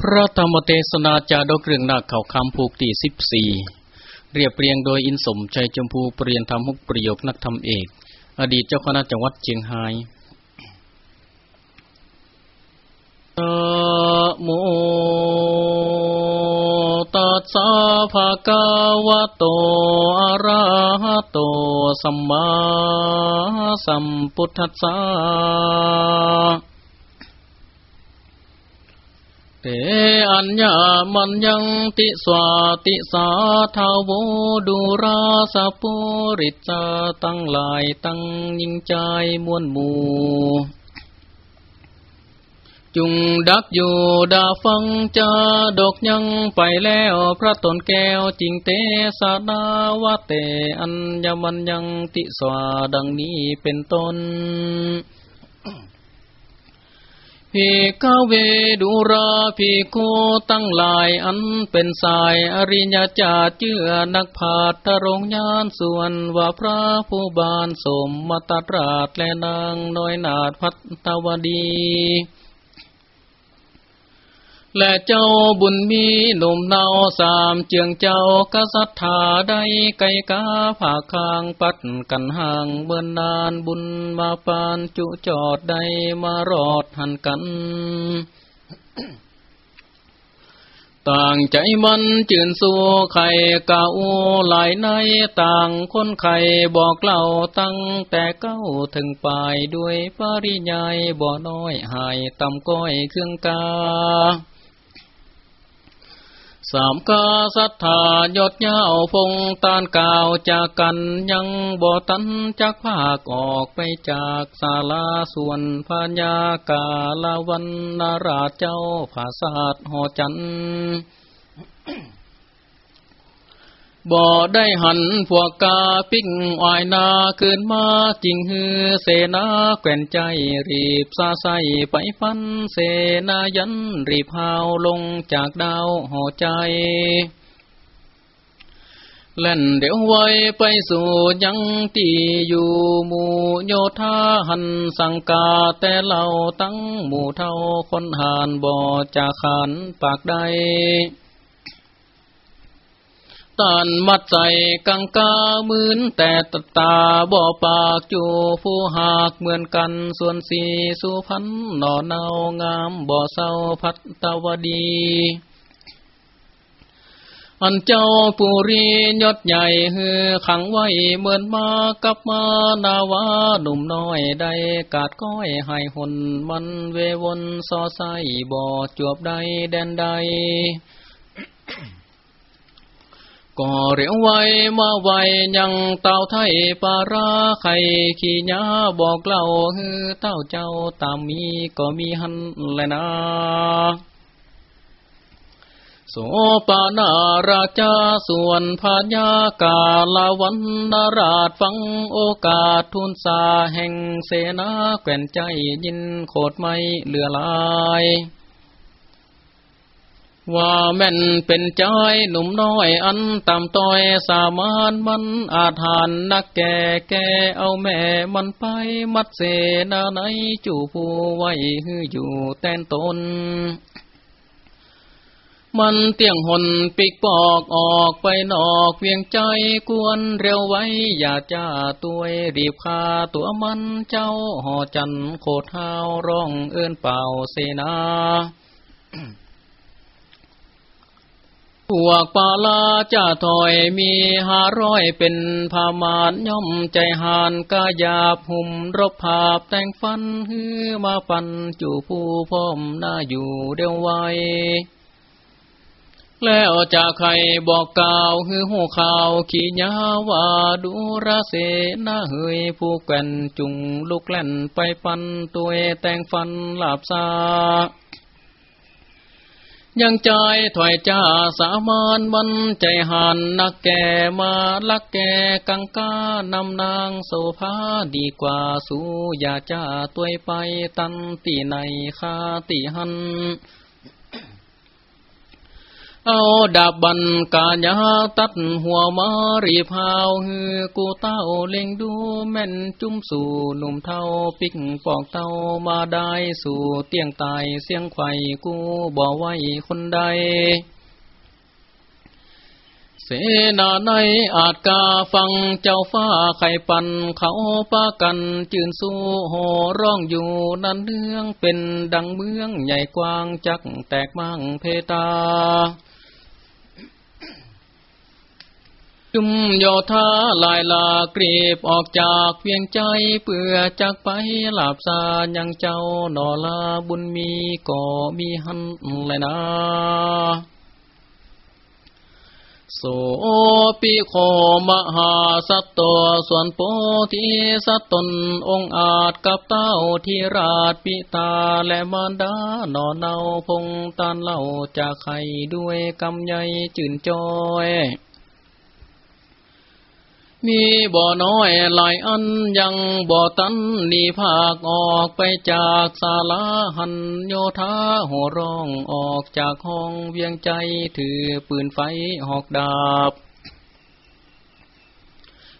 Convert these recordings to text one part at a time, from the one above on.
พระธรรมเทศนาจาดกเรื่องนาคเขาคำผูกตีสิบสี่เรียบเรียงโดยอินสมชัยจมพูเปลี่ยนธรรมุกประโยคนักธรรมเอก อดีตเจ้าคณะจังหวัดเชียงรายโมตัสสะภะคะวะโตอะระหะโตสัมมาสัมพุทธัสสะ เตอัญญามันยังติสวาติสาทาวดูราสะปุริจาตั้งหลายตั้งยิ่งใจมวลหมู่จุงดักอยู่ดาฟังจาดกยังไปแล้วพระตนแก้วจริงเตสานาวะเตอัญญามันยังติสวาดังนี้เป็นต้น ภิกเวดุราภิกตั้งหลายอันเป็นสายอริยจาเจือนักผาตรงญานส่วนว่าพระผู้บานสมมตตราชและนางน้อยนาดพัตวดี และเจ้าบุญมีหนุ่มเนาสามเจียงเจ้ากษัตริย์ได้ไก่กาผาคางปัดกันห่างเบิ่นนานบุญมาปานจุจอดได้มารอดหันกันต่างใจมันจืนสู้ไข่เก่าหลายในต่างคนไข่บอกเล่าตั้งแต่เก้าถึงปลายด้วยปริยายบ่น้อยหายต่ำก้อยเครื่องกา สามกาสัทธายดยาวพงตานกาวจากกันยังบ่ตันจากภาคออกไปจากศาลาส่วนพญากาลาวันนาราชเจ้าภาสาทหอจันทร์ บ่ได้หันพวกกาปิ้งอ้อยนาขึ้นมาจริงฮือเสนาแก่นใจรีบซาใสไปฟันเสนายันรีบหาวลงจากดาวหอใจเล่นเดี๋ยวไว้ไปสู่ยังตีอยู่หมู่โยธาหันสังกาแต่เราตั้งหมู่เท่าคนหานบ่จะขานปากใด ตานมัดใจกังกาหมืนแต่ตาตาบ่อปากจูผู้หากเหมือนกันส่วนสีสุพันหน่อเนางามบ่อเศร้าพัตตวดี อันเจ้าปุรียศใหญ่ฮือขังไว้เหมือนมากับมานาวาหนุ่มน้อยได้กาดก้อยให้หนมันเววนซอไซบ่อจวบใดแดนใด ก็เรียวไว้มาไว้ยังเต่าไทยปาราไข่ขี้ยาบอกเล่าฮือเต้าเจ้าตามมีก็มีหันแลยนะโสปานาราชาส่วนพญากาลาวันนาราชฟังโอกาสทุนสาแห่งเสนาแก่นใจยินโคดไม่เหลือลาย ว่าแม่นเป็นใจหนุ่มน้อยอันต่ำต้อยสามานมันอาถานนักแก่แก่เอาแม่มันไปมัดเสนาในจูผู้ไว้ฮืออยู่แตนตน มันเตียงหนปิกปอกออกไปนอกเวียงใจกวนเร็วไว้ อย่าจ้าตัวรีบคาตัวมันเจ้าห่อจันโคดเท้าร้องเอื้นเป่าเสนา พวกปาลาจ้าถอยมีห้าร้อยเป็นพามานย่อมใจหานกายาบหุ่มรบภาพแต่งฟันฮือมาปันจู่ผู้พร้อมหน้าอยู่เดียวไว้ แล้วจะใครบอกกล่าวฮือหูข่าวขี้ยาว่าดูราเสนาเฮยผู้แก่นจุงลุกแล่นไปปันตัวแต่งฟันหลาบซา ยังใจถอยจ้าสามานมันใจหันนักแก่มาลักแก่กังกานำนางโสภาดีกว่าสู้อย่าจ้าตัวไปตันตีในคาตีหัน เอาดาบบันกาญาตัดหัวมารีพาวฮือกูเต้าเล็งดูแม่นจุ้มสู่หนุ่มเท่าปิกปอกเต้ามาได้สู่เตียงตายเสียงไข่กูบ่ไว้คนใด เสนาในอาจกาฟังเจ้าฟ้าไข่ปันเขาปากันจืนสู้โหร้องอยู่นันเรื่องเป็นดังเมืองใหญ่กว้างจักแตกมั่งเพตา จุมโยธาลายลากรีบออกจากเพียงใจเพื่อจักไปหลาบซายังเจ้าหนอลาบุญมีก็มีหันแลยนะโสปิโคมหาสัตตส่วนโพธิสัตตนองอาจกับเต้าที่ราชปิตาและมารดาหนอเนาพงตานเล่าจากใครด้วยกำใหญ่จื่นจอย มีบ่อน้อยหลายอันยังบ่อตันนี่ภาคออกไปจากศาลาหันโยธาหัวร้องออกจากห้องเวียงใจถือปืนไฟหอกดาบ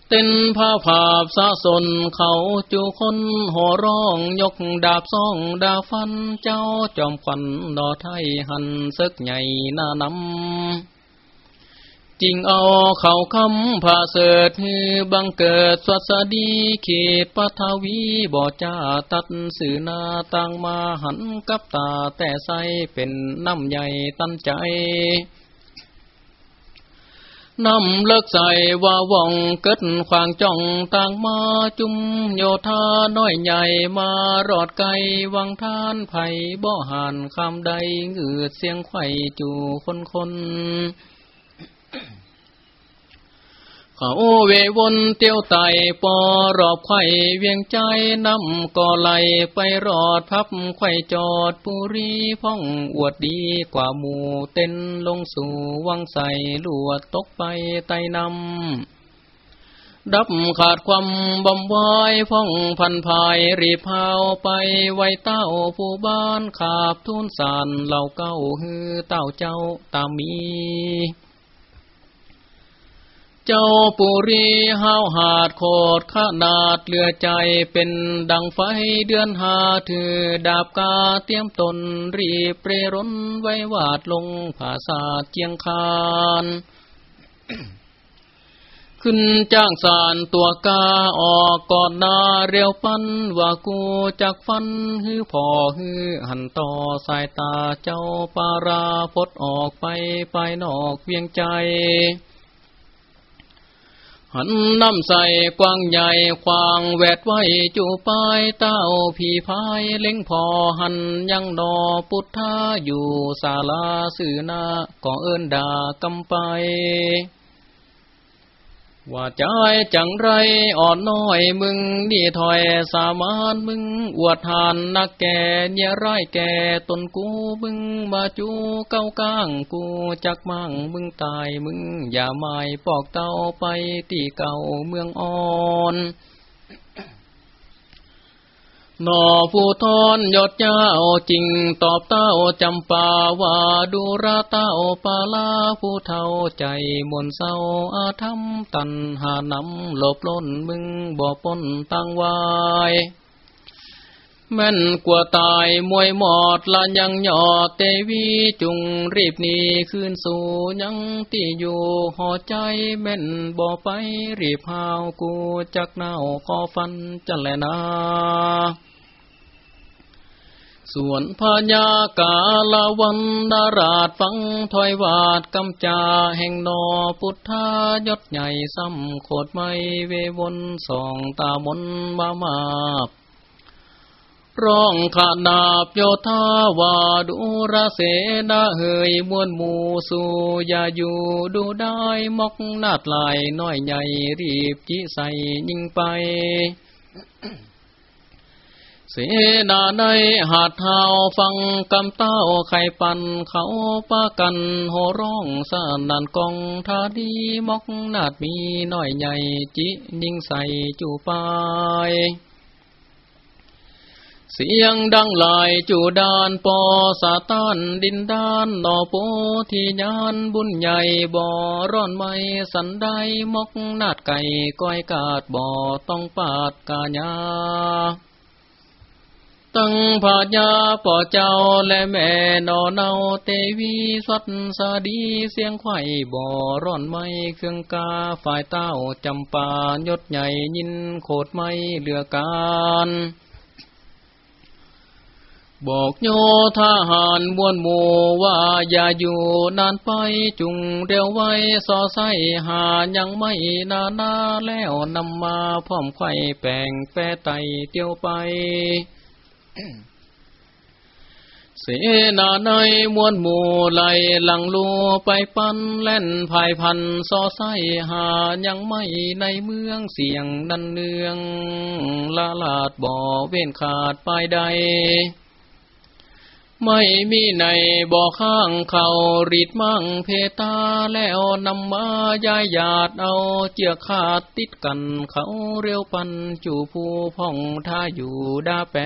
เต้นผ้าผาบสะสนเขาจูคนหัวร้องยกดาบซ่องดาฟันเจ้าจอมควันดอไทยหันซึกใหญ่หน้านำ จริงเอาเขาคำผาเสดฮือบังเกิดสวัสดีเขตปทวีบ่จ้าตัดสื่อนาต่างมาหันกับตาแต่ใสเป็นน้ำใหญ่ตั้นใจน้ำเลิกใส่ว่าว่องเกิดขวางจ้องต่างมาจุมโยธาน้อยใหญ่มารอดไกลวังทานไผ่บ่หานคำใดเงือดเสียงไข่จูคนคน เขาเววนเตียวไตปอรอบไข่เวียงใจน้ำก่อไหลไปรอดพับไข่จอดปุรีพ่องอวดดีกว่าหมูเต้นลงสู่วังใสลวดตกไปไตนำดับขาดความบำวายพ่องพันภายรีพาวไปไว้เต้าผู้บ้านขาบทุนสานเหล่าเก้าฮือเต้าเจ้าตามมี เจ้าปุรีห้าวหาดโคดขนาดเลือใจเป็นดังไฟเดือนหาถือดาบกาเตรียมตนรีเปรร้นไว้วาดลงผาศาสเจียงคานขึ้นจ้างสารตัวกาออกกอดนาเรียวปันว่ากูจากฟันฮือพอฮือหันต่อสายตาเจ้าปาราพดออกไปไปนอกเวียงใจ หันน้ำใส่กว้างใหญ่ควางแวดไว้จูปายเต้าผีพายเล็งพอหันยังนอพุทธาอยู่ศาลาสื่อนาก่อเอินดากำไป ว่าใจจังไรอ่อนน้อยมึงนี่ถอยสามานมึง อวดหานนักแก่เนี่ยไรแก่ตนกูมึงมาจูเก้าก้างกูจักมั่งมึงตายมึง อย่าไม่ปอกเต้าไปตีเก่าเมืองอ่อน นอผู้ทอนยศเจ้าจริงตอบเต้าจำปาว่าดูราเต้าปาลาผู้เท่าใจมนเศร้าอาธรรมตันหานำหลบล้นมึงบ่ปนตั้งวายแม่นกว่าตายมวยหมอดละยังหยอดเตวีจุงรีบหนีขึ้นสู่ยังตีอยู่หอใจแม่นบ่ไปรีบหาวกูจักเน่าขอฟันจันแลนา ส่วนพญากาลวันดาราชฟังถอยวาดกำจาแห่งนอพุทธายศใหญ่ซ้ำโคดไม่เววนสองตามนมามาบร้องขานาบโยธาวาดูระเสนาเฮยมวนหมูสูยาอยู่ดูได้มอกนาดลายน้อยใหญ่รีบจีใส่ยิงไป เสนาในหาดเท้าฟังกำเต้าไข่ปันเขาปากันโหร้องสนันกองทาดีมอกนาดมีน้อยใหญ่จิยิงใส่จูปายเสียงดังลายจูดานปอสาตานดินดานนอโปที่ยานบุญใหญ่บ่อร้อนไม่สันได้มกนาดไก่ก้อยกาดบ่อต้องปาดกาญา ตั้งผาญาป่อเจ้าและแม่นอเนาเตวีสัตสาดีเสียงไข่บ่อร้อนไม่เครื่องกาฝ่ายเต้าจำปายศใหญ่ยินโคดไม่เหลือการบอกโยทหารมวนหมูว่าอย่าอยู่นานไปจุงเร็วไว้สอไสหายังไม่นานาแล้วนำมาพร้อมไข่แป่งแปไตเตียวไป เสนาในมวลหมู่ไหลหลังลูไปปันเล่นภายพันซอไซหายังไม่ในเมืองเสียงนันเนืองละลาดบ่อเว้นขาดไปใด ไม่มีในบ่อข้างเขารีดมั่งเพตาแล้วนำมายายหยาดเอาเจียขาดติดกันเขาเรียวปันจูผู้พ่องท่าอยู่ดาแป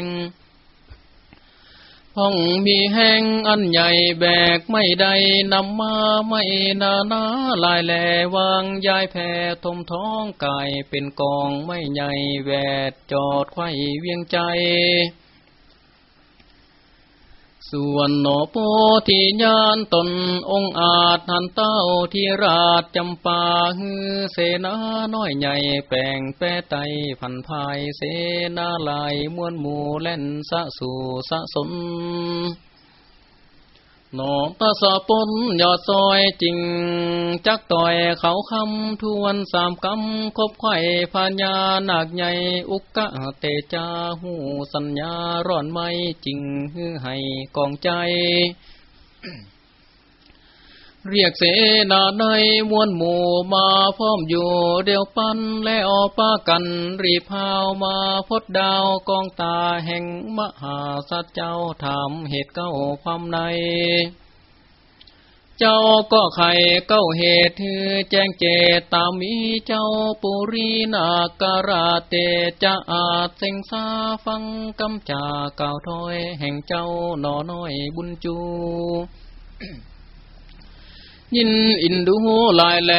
งพ่องมีแห้งอันใหญ่แบกไม่ได้นำมาไม่นานาลายแหลวางยายแผ่ทมท้องกายเป็นกองไม่ใหญ่แวดจอดไข่เวียงใจ ส่วนหนอโปที่ญานตนองอาจหันเต้าที่ราชจำปาฮือเสนาน้อยใหญ่แปลงแปไตผันภายเสนาลายมวนหมู่เล่นสะสู่สะสน หนอตาสะปนยอดซอยจริง จักต่อยเขาคำทวนสามกำคบไข่พญานาคใหญ่อุกกะเตจาหูสัญญาร้อนไม่จริงฮือให้กองใจ เรียกเสนาในมวลหมู่มาพร้อมอยู่เดียวปันและออป้ากันรีพาวมาพดดาวกองตาแห่งมหาสัจเจ้าถามเหตุเก้าความใน เจ้าก็ไข่เก้าเหตุคือแจ้งเจตตามมีเจ้าปุรีนาการาเตจะอาจเสงสาฟังกำจาก่าวถอยแห่งเจ้าหนอน้อยบุญจู ยินอินดูลายแล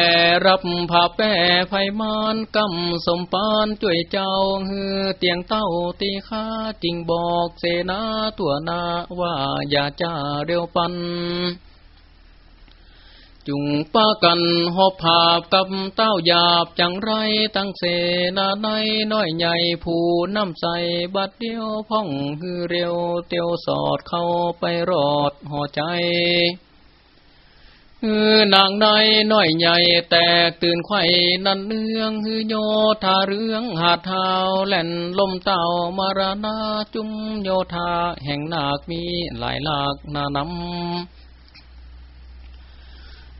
รับผาแป้ไฟมานกำสมปานจ่วยเจ้าเฮือเตียงเต้าตีข้าจริงบอกเสนาตัวนาว่าอย่าจ้าเร็วปัน จุงป้ากันหอบภาพกับเต้าหยาบจังไรตั้งเสนาในน้อยใหญ่ผู้น้ำใสบัดเดียวพ่องฮือเร็วเตียวสอดเข้าไปรอดห่อใจ ฮือนางในน้อยใหญ่แตกตื่นไข่นันเนืองฮือโยธาเรืองหาดเท้าแล่นลมเต่ามารานาจุมโยธาแห่งนาคมีหลายหลากนานำ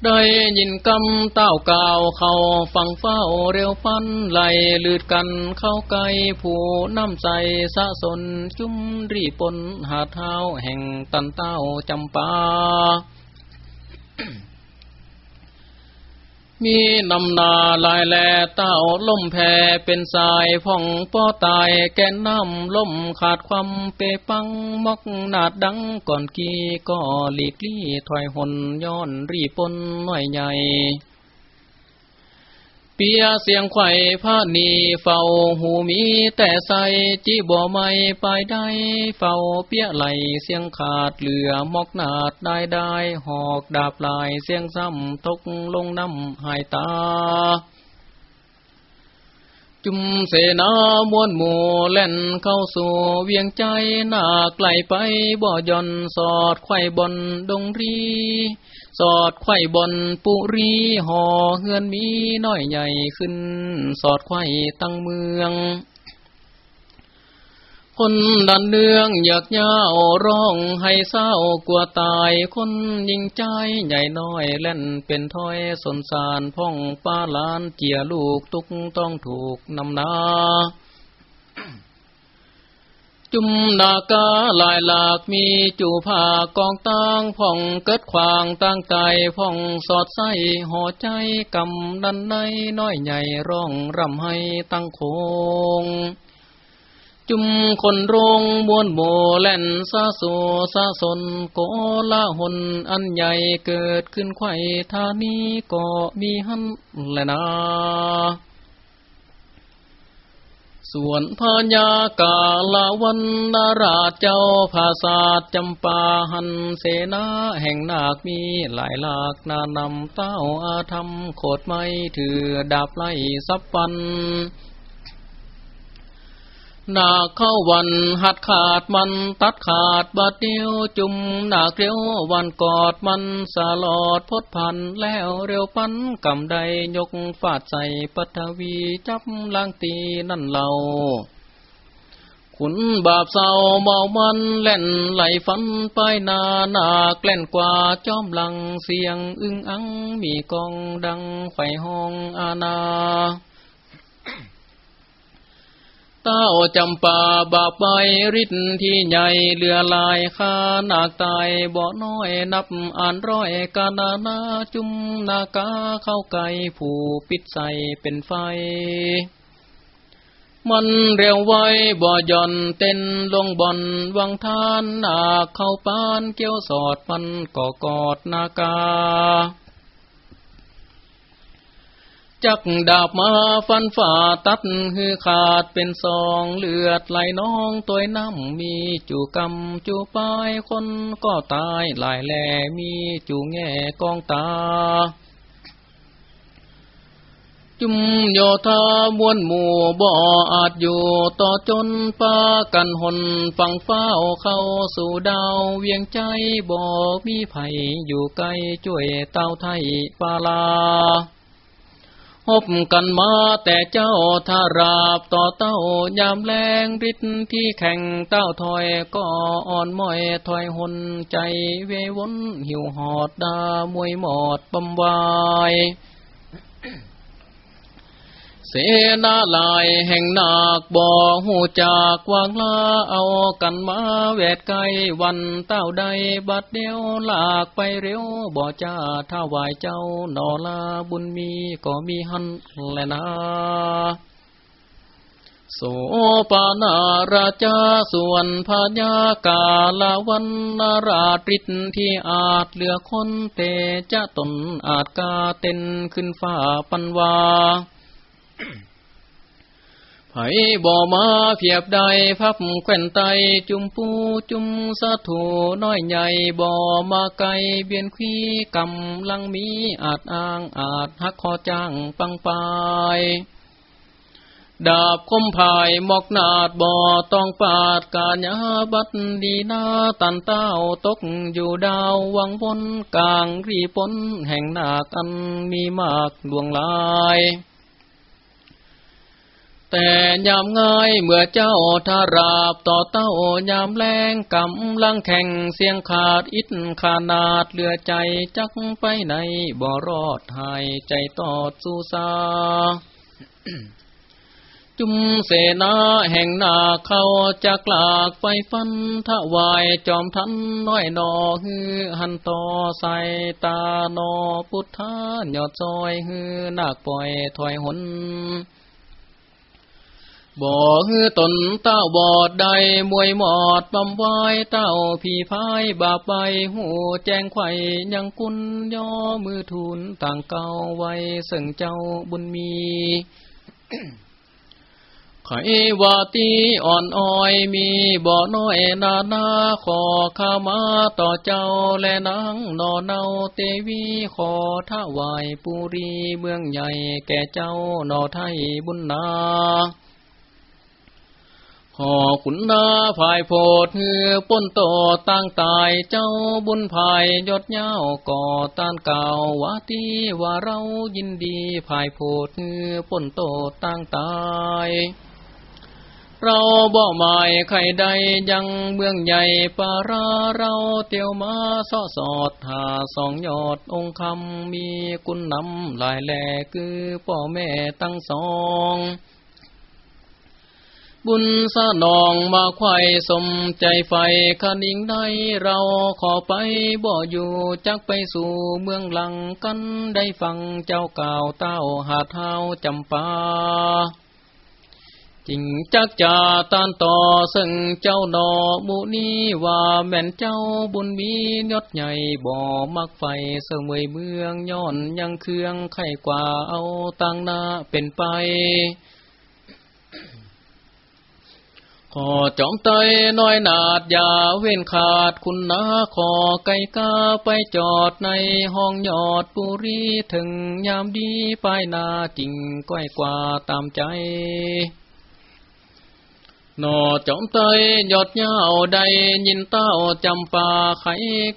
ได้ยินกำเต้าก่าวเขาฟังเฝ้าเร็วปันไหลลืดกันเข้าไกลผู้น้ำใจสะสนจุมรีปนหาเท้าแห่งตันเต้าจำปา มีนำนาลายแลเต้าล่มแพเป็นสายพ่องป้อตายแกนน้ำล่มขาดความเปปังมอกนาดดังก่อนกี้ก็หลีกลี่ถอยหนย้อนรีปนน้อยใหญ่ ปียเสียงไข่ผ้านีเฝ้าหูมีแต่ใสจีบ่ไม่ไปได้เฝ้าเปียไหลเสียงขาดเหลือมอกนาดได้ได้หอกดาบลายเสียงซ้ำตกลงน้ำหายตา จุมเสนามวนหมู่เล่นเข้าสู่เวียงใจหน้าไกลไปบ่ย่อนสอดไข่บนดงรี สอดไข่บนปุรีห่อเฮือนมีน้อยใหญ่ขึ้น สอดไข่ตั้งเมือง คนดันเนืองอยากย่าร้องให้เศร้ากลัวตายคนยิงใจใหญ่น้อยเล่นเป็นถ้อยสนสารพ่องป้าลานเจียลูกตุกต้องถูกนำนา จุมนาคาลายหลากมีจูผากองตางพ่องเกิดขวางตั้งใจพ่องสอดไส้ห่อใจกำดันในน้อยใหญ่ร้องรำให้ตั้งโคง จุมคนรงมวนโบแล่นซาโซซาสนโกละหนอันใหญ่เกิดขึ้นไข่ทานี้ก็มีหันแลนะ ส่วนพญากาลวันนาราชเจ้าภาษาจำปาหันเสนาแห่งนาคมีหลายหลากนานำเต้าอาธรรมโคดไม่ถือดาบไล่สับปัน นาเข้าวันหัดขาดมันตัดขาดบาดเดียวจุ่มนาเกลียววันกอดมันสลอดพดพันแล้วเร็วปันกำใดยกฟาดใส่ปัทวีจับล่างตีนั่นเราขุนบาปเศร้าเมามันเล่นไหลฟันไปนานาแกล้นกว่าจอมหลังเสียงอึ้งอังมีกองดังไฟห้องอาณา เต้าจำปาบาปใบริดที่ใหญ่เลือลายคานาตายบ่อน้อยนับอ่านร้อยกานานาจุมนากาเข้าไก่ผู้ปิดใสเป็นไฟ มันเร็วไวบ่ย่อนเต้นลงบอนวังทานนาเข้าปานเกี้ยวสอดมันก่อกอดนากา จักดาบมาฟันฝ่าตัดหือขาดเป็นสองเลือดไหลน้องตัวน้ำมีจูกำจูปายคนก็ตายหลายแหล่มีจูแง่กองตา จุมโยธามวนหมู่บ่ออาจอยู่ต่อจนปากันหนฟังเฝ้าเข้าสู่ดาวเวียงใจบ่มีไผ่อยู่ไกลช่วยเต้าไทยปาลา บกันมาแต่เจ้าทาราบต่อเต้ายามแรงริดที่แข่งเต้าถอยก็อ่อนม้อยถอยหนใจเววนหิวหอดดามวยหมอดบำวาย เสนาลายแห่งนาคบ่หูจากวางลาเอากันมาแวดไกวันเต้าใดบัดเดียวลากไปเร็วบ่จ้าถ้าวายเจ้านอลาบุญมีก็มีหันแลนะโสปานาราชาส่วนพญากาลาวันนาราตริตที่อาจเหลือคนเตจะตนอาจกาเต้นขึ้นฟ้าปันวา ไผบ่มาเพียบใดพับแก่นไตจุมปูจุมสะถูน้อยใหญ่บ่มาไกลเบียนขี้กำลังมีอาจอ้างอาจหักคอจ้างปังปายดาบคมภายมอกนาดบ่อต้องปาดกาญาบัดดีนาตันเต้าตกอยู่ดาววังบนกลางรีปนแห่งนากันมีมากดวงลาย แต่ยามง่ายเมื่อเจ้าทาราบต่อเต้ายามแรงกำลังแข่งเสียงขาดอิดขานาดเหลือใจจักไปในบ่รอดหายใจตอดสู้ซาจุมเสนาแห่งนาเขาจะกลากไฟฟันทวายจอมทันน้อยนอฮือหันต่อใส่ตานอพุทธานยอดซอยฮือนาคปล่อยถอยหน บ่ฮือตนเต้าบอดใดมวยหมอดบำไว้เต้าผีพายบาปใบหูแจ้งไข่ยังกุนย่อมือทุนต่างเก่าไว้ซึ่งเจ้าบุญมีไขวาตีอ่อนอ้อยมีบ่อน้อยนานาขอข้ามาต่อเจ้าและนางนอเนาเตวีขอท้าวายปุรีเมืองใหญ่แก่เจ้านอไทยบุญนา หอขุนนาภายโพดเฮือป้นโตตั้งตายเจ้าบุญภายยศเย้าก่อต้านเก่าวาตีว่าเรายินดีภายโพดเฮือป้นโตตั้งตายเราบ่หมายใครใดยังเมืองใหญ่ปาราเราเตียวมาสอสอดหาสองยอดองคำมีกุณนำหลายแหล่คือพ่อแม่ตั้งสอง บุญสนองมาไข่สมใจไฟคนิ่งได้เราขอไปบ่อยู่จักไปสู่เมืองหลังกันได้ฟังเจ้าก่าวเต้าหาเท้าจำปาจริงจักจาตานต่อซึ่งเจ้าดอมูนี้ว่าแม่นเจ้าบุญมียศใหญ่บ่มักไฟเสมยเมืองย้อนยังเครื่องไข่กว่าเอาตังนาเป็นไป ขอจอมเตยน้อยนาดอย่าเว้นขาดคุณนาขอไก่กาไปจอดในห้องยอดปุรีถึงยามดีไปนาจริงก้อยกว่าตามใจนอจอมเตยยอดเย้าใดยินเต้าจำปาไข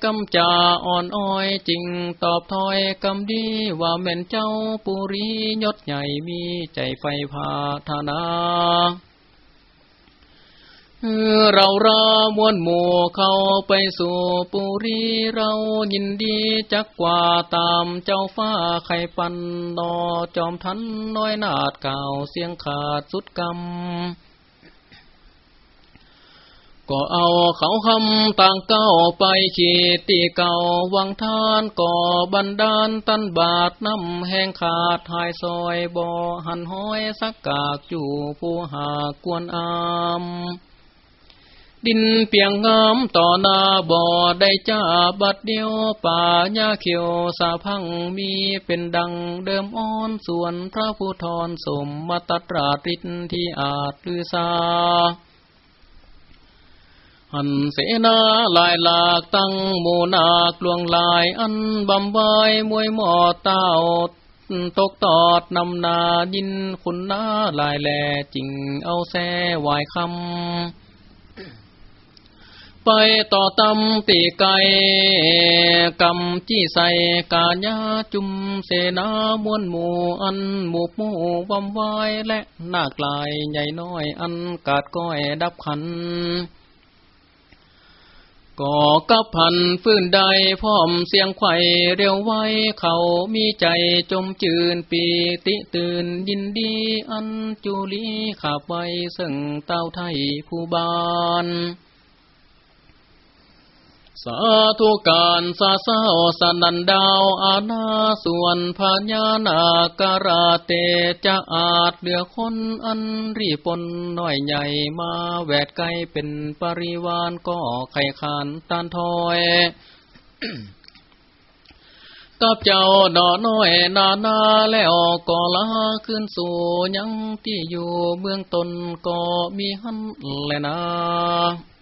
กำจาอ่อนอ้อยจริงตอบถอยกำดีว่าแม่นเจ้าปุรียศใหญ่มีใจไฟพาธนา เรารามวนหมู่เข้าไปสู่ปุรีเรายินดีจักกว่าตามเจ้าฟ้าไข่ปันดอจอมทันน้อยนาดเก่าเสียงขาดสุดกรรมก็เอาเขาคำต่างเก้าไปขีดตีเก่าวังทานก่อบันดาลตันบาทน้ำแห้งขาดหายซอยบ่อหันห้อยสักกากอยู่ผู้หากวนอาม ดินเปียงงามต่อนาบ่อได้จ้าบัดเดียวป่าหญ้าเขียวสาพังมีเป็นดังเดิมอ้อนส่วนพระผู้ทรสมมาตตราตินที่อาจลือซาหันเสนาลายหลากตั้งโมนากลวงลายอันบำบายมวยหมอเต้าตกตอดนำนายินคุณนาลายแลจริงเอาแซ่วายคำ ไปต่อตำตีไก่กำจี้ใส่กาญาจุมเสนามวนหมู่อันหมู่หมู่วำวายและหน้ากลายใหญ่น้อยอันกาดก้อยดับขันก่อกับพันฟื้นใดพร้อมเสียงไข่เร็วไว้ เขามีใจจมจืนปีติตื่นยินดีอันจุลีขับไว้ซึ่งเต้าไทยผู้บาน สาธุการสาเศร้าสนันดาวอาณาส่วนพญานาการาเตจะอาจเหลือคนอันรีปนน้อยใหญ่มาแวดไกลเป็นปริวานก็ไข่ขานตานทอยกับเจ้าดอน้อยนานาแล้วก็ลาขึ้นสู่ยังที่อยู่เมืองตนก็มีหันแลยนะ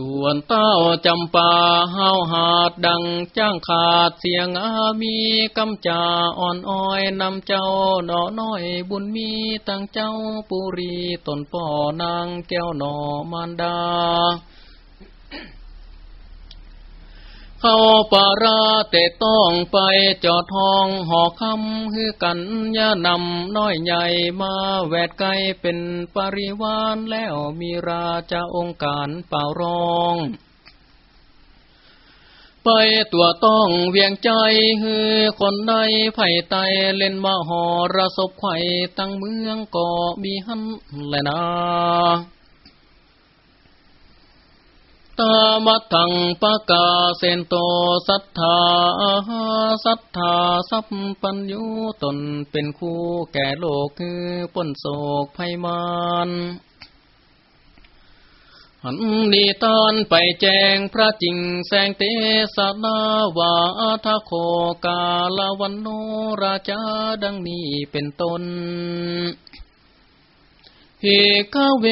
ส่วนเต้าจำปาเฮาหาดดังจ้างขาดเสียงอามีกำจาอ่อนอ้อยนำเจ้านอน้อยบุญมีตั้งเจ้าปุรีตนป่อนางแก้วหนอมานดา เข้าปาราเตต้องไปจอดทองหอคำคือกันยานำน้อยใหญ่มาแวดไกลเป็นปริวานแล้วมีราชาองค์การเป่ารองไปตัวต้องเวียงใจคือคนใดไผ่ไตเล่นมาหอระศพไข่ตั้งเมืองก็มีหันแลนะตา มัทังปะกาเซนโตสัทธาสัทธาสัพปัญญูตนเป็นคู่แก่โลกคือป้นโศกภัยมานหันนีตานไปแจ้งพระจริงแสงเตสนาวาทโคกาลวันโนราชาดังนี้เป็นต้น ภิกเว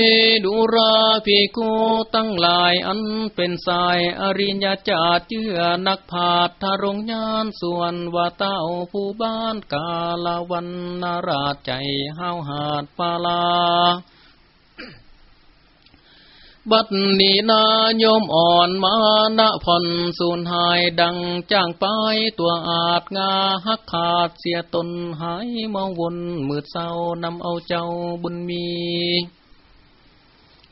ดุราภิกุตั้งหลายอันเป็นสายอริญญาจาเจือนักผาดทรงญานส่วนว่าเต้าผู้บ้านกาลวันนาราชใจห้าวหาดปาลา บัดนี้นายมอ่อนมานะผ่อนสูญหายดังจ้างไปตัวอาจงาหักขาดเสียตนหายมองวนมืดเศร้านำเอาเจ้าบุญมี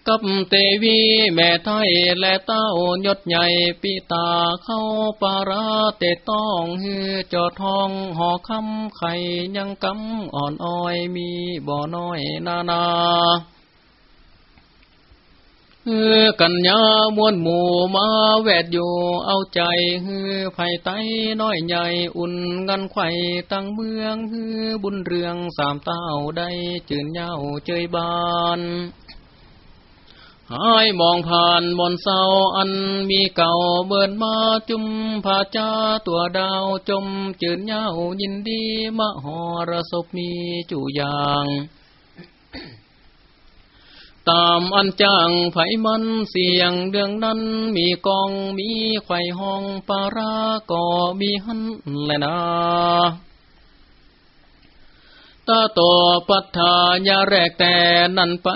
กับเตวีแม่ไทยและเต้ายศใหญ่ปีตาเข้าปาราเตต้องฮือจอทองห่อคำไข่ยังกำอ่อนอ้อยมีบ่อน้อยนานา เฮือกัญญามวนหมู่มาแวดอยู่เอาใจเฮือไผ่ไตน้อยใหญ่อุ่นกันไข่ตั้งเมืองเฮือบุญเรืองสามเต้าได้จืนเย้าเจยบานหายมองผ่านบนเสาอันมีเก่าเบินมาจุมผาจ้าตัวดาวจมจืนเย้ายินดีมหรสพมีจูอย่าง ตามอันจ้างไผมันเสียงเดืองนั้นมีกองมีไข่ห้องปาราก็มีหันแลนะตาโตปัฏฐานยาแรกแต่นั่นไป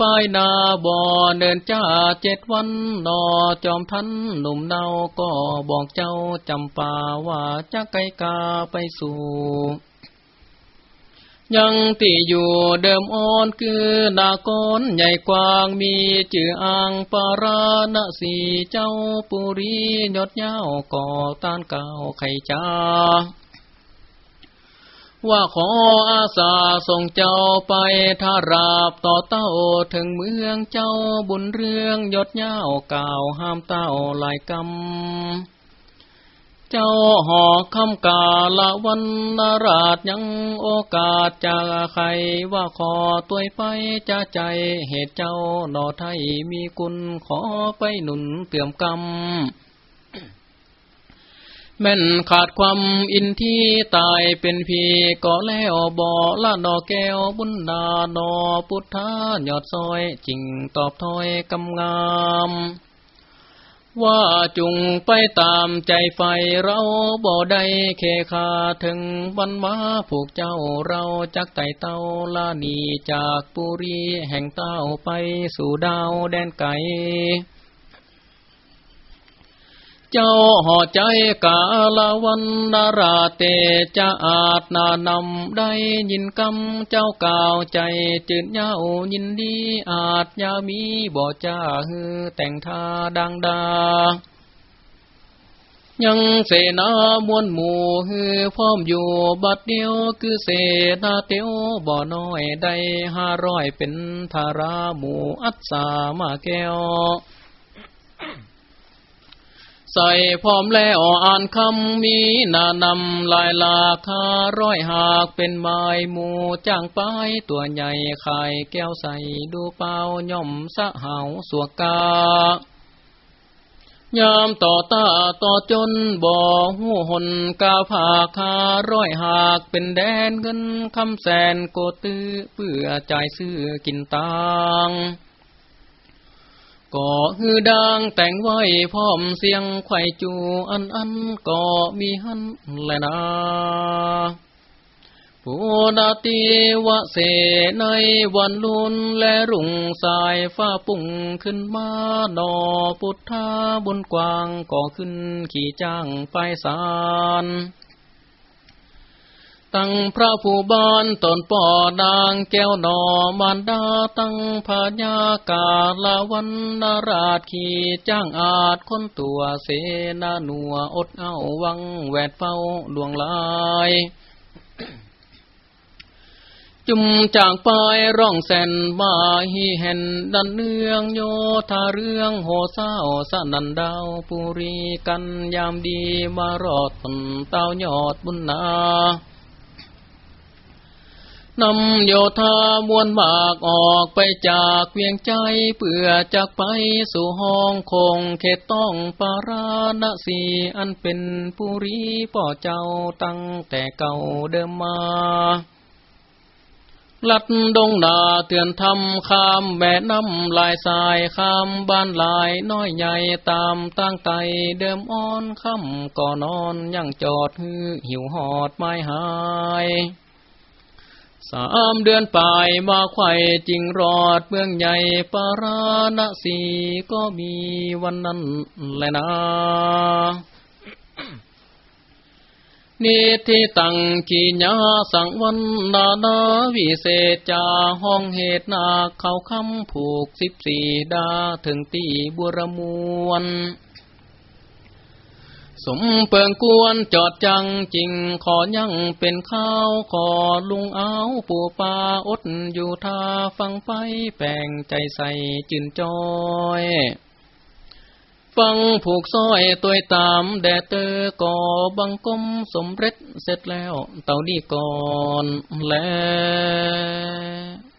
ปายนาบ่อเดินจ้าเจ็ดวันนอจอมทันหนุ่มเนาก็บอกเจ้าจำป่าว่าจะไกลกาไปสู่ ยังตีอยู่เดิมอ่อนคือดาก้อนใหญ่กว้างมีจื่ออ่างปาราณสีเจ้าปุรียดยาก่อต้านเก่าไข่จ้า ว่าขออาสาส่งเจ้าไปทาราบต่อเต้าถึงเมืองเจ้าบุญเรื่องยดยาวก่าวห้ามเต้าลายกรรม เจ้าหอคำกาละวันนราชยังโอกาสจะใครว่าขอตัวไปจะใจเหตุเจ้าหนอไทยมีกุลขอไปหนุนเตื่อมกรรมแม่นขาดความอินที่ตายเป็นพีก็แล้วบ่ละนอแก้วบุญนานอพุทธายอดซอย จริงตอบถอยกำงาม ว่าจุงไปตามใจไฟเราบ่ได้เคคาถึงวันมาผูกเจ้าเราจักไต่เต้าลานีจากปุรีแห่งเต้าไปสู่ดาวแดนไกล เจ้าห่อใจกาลวันนาราเตจะอาจนานำได้ยินกำเจ้ากล่าวใจจืดเย้ายินดีอาจยามีบ่จ้าฮือแต่งท่าดังดายังเสนามวนหมู่ฮือพร้อมอยู่บัดเดียวคือเสนาเตียวบ่อน้อยได้ห้าร้อยเป็นธาราหมู่อัศามาแก้ว ใส่พร้อมแล้วอ่านคำมีนานำลายลาคาร้อยหากเป็นไม้หมูจ้างป้ายตัวใหญ่ไข่แก้วใส่ดูเปล่าย่อมสะเหาสวกกายามต่อตาต่อจนบ่อหูหนกาผาคาร้อยหากเป็นแดนเงินคำแสนโกตื้อเพื่อจ่ายซื้อกินตัง ก็ฮือดังแต่งไว้พร้อมเสียงไข่จูอันอันก็มีหันแลนะผู้นาตีวะเสในวันลุนและรุ่งสายฟ้าปุ่งขึ้นมานอพุทธาบนกวางก็ขึ้นขี่จ้างไปสาร ตั้งพระผู้บานตนป่อนางแก้วนอมันดาตั้งพญากาลาวันนราชขีจ้างอาจคนตัวเสนาหนัวอดเอาวังแวดเฝ้าดวงลายจุมจางปายร่องแสนมาฮีเห็นดันเนืองโยธาเรื่องโหเศร้าสนันดาวปุรีกันยามดีมารอดตนเต้ายอดบุญนา นำโยธามวนมากออกไปจากเวียงใจเพื่อจากไปสู่ห้องคงเขตต้องปาราณสีอันเป็นปุรีป่อเจ้าตั้งแต่เก่าเดิมมาลัดดงนาเตือนทำข้ามแม่น้ำลายสายข้ามบ้านลายน้อยใหญ่ตามตั้งไตเดิมอ่อนค่ำก่อนอนยังจอดหือหิวหอดไม่หาย สามเดือนปลายมาไข่จริงรอดเมืองใหญ่ปาราณสีก็มีวันนั้นแหละนะนิทิตังกีญาสังวันนานาวิเศษจาห้องเหตุนาเขาคำผูกสิบสี่ดาถึงตีบุรมวน สมเปิงกวนจอดจังจริงขอยังเป็นข้าวขอลุงเอาปูปาอดอยู่ท่าฟังไปแปลงใจใส่จินจอยฟังผูกซ้อยตัวตามแดดเตอก่อบังกมสมเร็จเสร็จแล้วเต่านี่ก่อนแล้ว